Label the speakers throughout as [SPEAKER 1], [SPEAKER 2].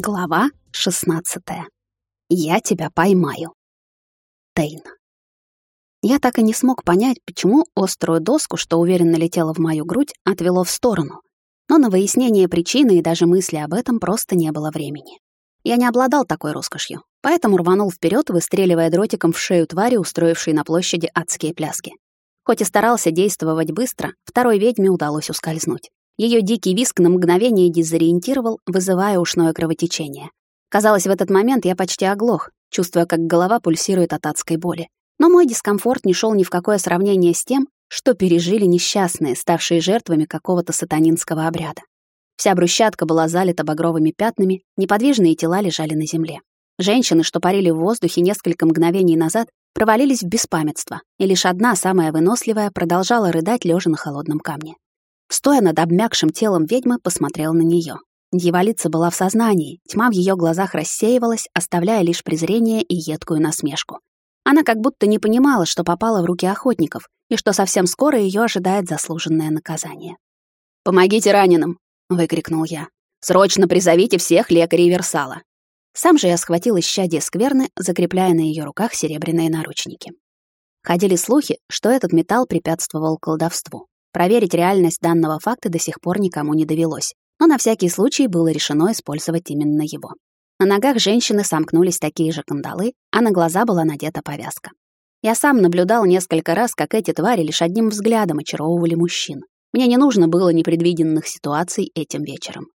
[SPEAKER 1] Глава 16. Я тебя поймаю. Тейн. Я так и не смог понять, почему острую доску, что уверенно летела в мою грудь, отвело в сторону. Но на выяснение причины и даже мысли об этом просто не было времени. Я не обладал такой роскошью, поэтому рванул вперед, выстреливая дротиком в шею твари, устроившей на площади адские пляски. Хоть и старался действовать быстро, второй ведьме удалось ускользнуть. Ее дикий виск на мгновение дезориентировал, вызывая ушное кровотечение. Казалось, в этот момент я почти оглох, чувствуя, как голова пульсирует от адской боли. Но мой дискомфорт не шел ни в какое сравнение с тем, что пережили несчастные, ставшие жертвами какого-то сатанинского обряда. Вся брусчатка была залита багровыми пятнами, неподвижные тела лежали на земле. Женщины, что парили в воздухе несколько мгновений назад, провалились в беспамятство, и лишь одна, самая выносливая, продолжала рыдать, лежа на холодном камне. Стоя над обмякшим телом ведьмы, посмотрел на нее. Дьяволица была в сознании, тьма в ее глазах рассеивалась, оставляя лишь презрение и едкую насмешку. Она как будто не понимала, что попала в руки охотников, и что совсем скоро ее ожидает заслуженное наказание.
[SPEAKER 2] «Помогите раненым!» — выкрикнул я. «Срочно призовите всех лекарей Версала!»
[SPEAKER 1] Сам же я схватил исчадие скверны, закрепляя на ее руках серебряные наручники. Ходили слухи, что этот металл препятствовал колдовству. Проверить реальность данного факта до сих пор никому не довелось, но на всякий случай было решено использовать именно его. На ногах женщины сомкнулись такие же кандалы, а на глаза была надета повязка. Я сам наблюдал несколько раз, как эти твари лишь одним взглядом очаровывали мужчин. Мне не нужно было непредвиденных ситуаций этим вечером.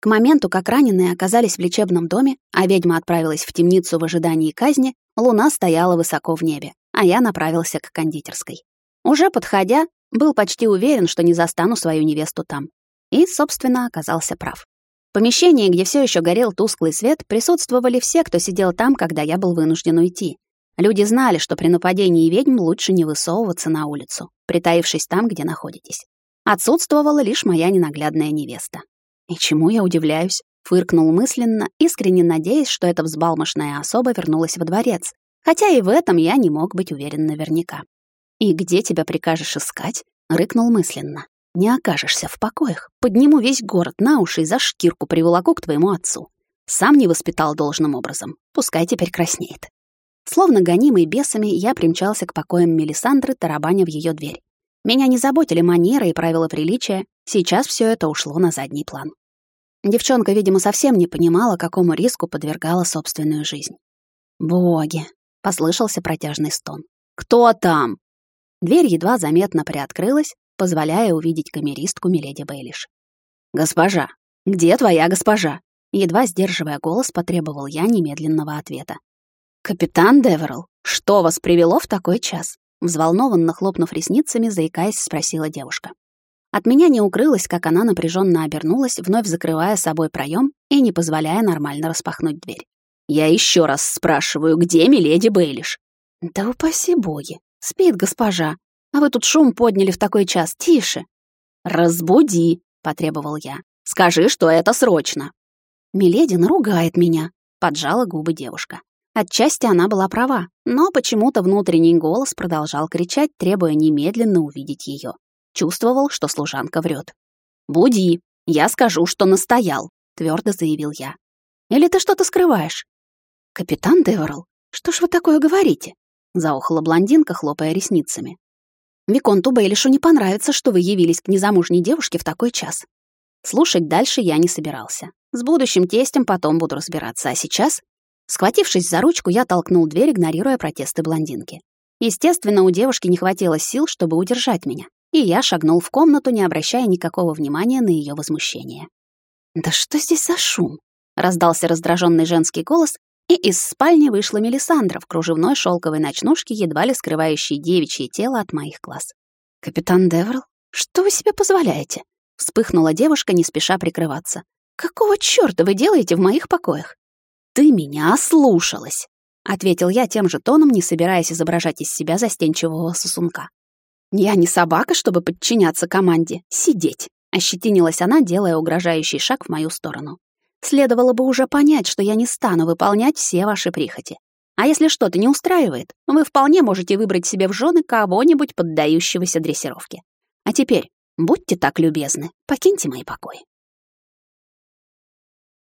[SPEAKER 1] К моменту, как раненые оказались в лечебном доме, а ведьма отправилась в темницу в ожидании казни, луна стояла высоко в небе, а я направился к кондитерской. Уже подходя, был почти уверен, что не застану свою невесту там. И, собственно, оказался прав. В помещении, где все еще горел тусклый свет, присутствовали все, кто сидел там, когда я был вынужден уйти. Люди знали, что при нападении ведьм лучше не высовываться на улицу, притаившись там, где находитесь. Отсутствовала лишь моя ненаглядная невеста. И чему я удивляюсь? Фыркнул мысленно, искренне надеясь, что эта взбалмошная особа вернулась во дворец, хотя и в этом я не мог быть уверен наверняка. «И где тебя прикажешь искать?» — рыкнул мысленно. «Не окажешься в покоях. Подниму весь город на уши и за шкирку приволоку к твоему отцу. Сам не воспитал должным образом. Пускай теперь краснеет». Словно гонимый бесами, я примчался к покоям Мелисандры, тарабаня в ее дверь. Меня не заботили манеры и правила приличия, сейчас все это ушло на задний план. Девчонка, видимо, совсем не понимала, какому риску подвергала собственную жизнь. «Боги!» — послышался протяжный стон. «Кто там?» Дверь едва заметно приоткрылась, позволяя увидеть камеристку Миледи Бейлиш. «Госпожа! Где твоя госпожа?» Едва сдерживая голос, потребовал я немедленного ответа. «Капитан Деверл, что вас привело в такой час?» Взволнованно хлопнув ресницами, заикаясь, спросила девушка. От меня не укрылось, как она напряженно обернулась, вновь закрывая собой проем и не позволяя нормально распахнуть дверь. «Я еще раз спрашиваю, где миледи Бейлиш?» «Да упаси боги!» «Спит госпожа, а вы тут шум подняли в такой час. Тише!» «Разбуди!» — потребовал я. «Скажи, что это срочно!» «Миледи наругает меня», — поджала губы девушка. Отчасти она была права, но почему-то внутренний голос продолжал кричать, требуя немедленно увидеть ее. Чувствовал, что служанка врет. «Буди, я скажу, что настоял», — твердо заявил я. «Или ты что-то скрываешь?» «Капитан Деверл, что ж вы такое говорите?» Заохала блондинка, хлопая ресницами. Виконту Бейлишу не понравится, что вы явились к незамужней девушке в такой час. Слушать дальше я не собирался. С будущим тестем потом буду разбираться, а сейчас, схватившись за ручку, я толкнул дверь, игнорируя протесты блондинки. Естественно, у девушки не хватило сил, чтобы удержать меня, и я шагнул в комнату, не обращая никакого внимания на ее возмущение. «Да что здесь за шум?» — раздался раздраженный женский голос, и из спальни вышла Мелисандра в кружевной шелковой ночнушке, едва ли скрывающей девичье тело от моих глаз. «Капитан Деверл, что вы себе позволяете?» Вспыхнула девушка, не спеша прикрываться. «Какого чёрта вы делаете в моих покоях?» «Ты меня ослушалась», — ответил я тем же тоном, не собираясь изображать из себя застенчивого сосунка. «Я не собака, чтобы подчиняться команде. Сидеть», — ощетинилась она, делая угрожающий шаг в мою сторону. Следовало бы уже понять, что я не стану выполнять все ваши прихоти. А если что-то не устраивает, вы вполне можете выбрать себе в жены кого-нибудь поддающегося дрессировке. А теперь, будьте так любезны, покиньте мои покои.